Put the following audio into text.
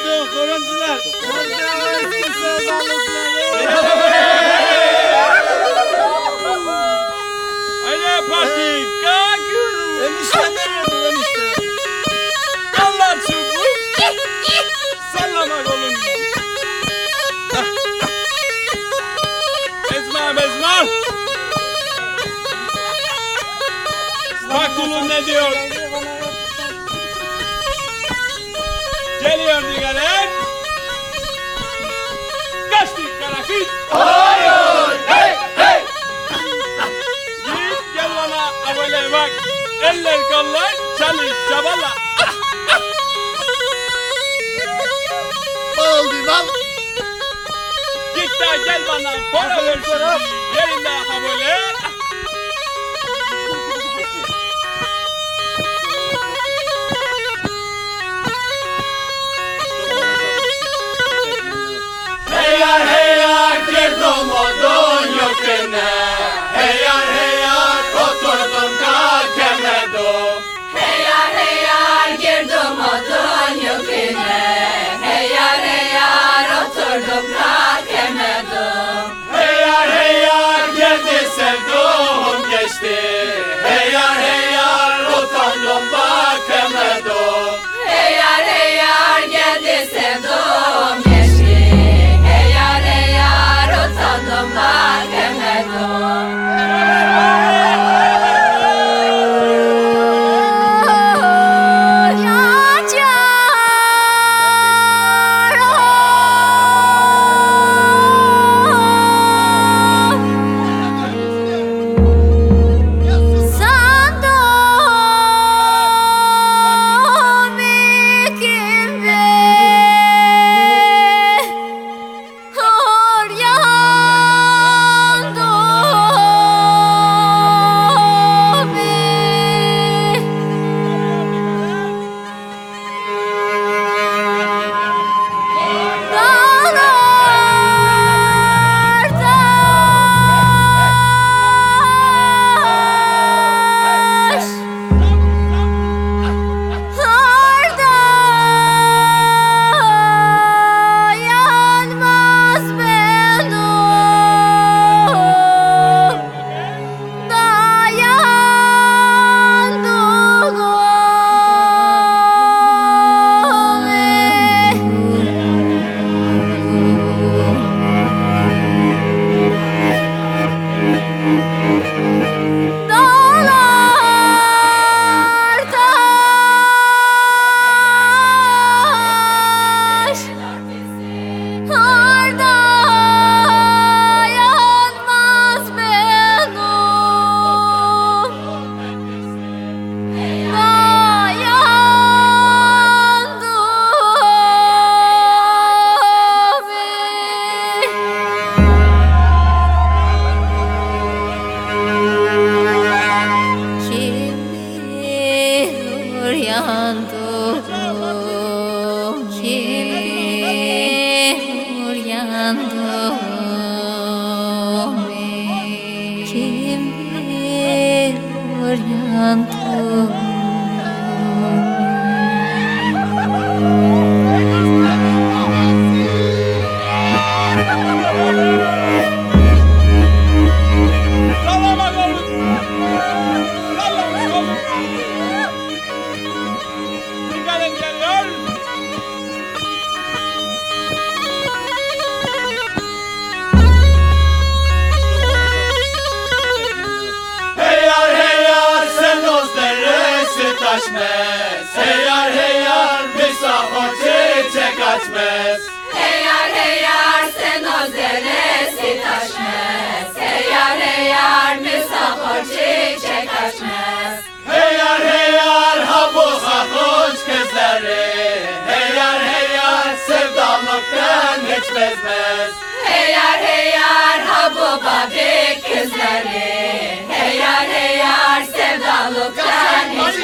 Radyo korumcular. Radyo Haydi parti kalkıyoruz. Enişte nerede enişte? Allah çubuk. Sallama kolum. Ezma bezma. Bak kulun ne diyor? Geliyor diyelim. Kaçtık karakit. Hey hey. Yiğit gel bana abone bak. Eller kollar çalış çabala. Oldu lan. Git de gel bana para ver şimdi. Yerinde Heyar Santo. Taşmaz. Heyar heyar misafir çiçek açmaz. Heyar heyar sen o deresi taşmaz Heyar heyar misafir çiçek açmaz Heyar heyar ha bu hakoç kızları. Heyar heyar sevdalıktan hiç bezmez. Heyar heyar ha bu babik kızları Heyar heyar sevdalıktan hiç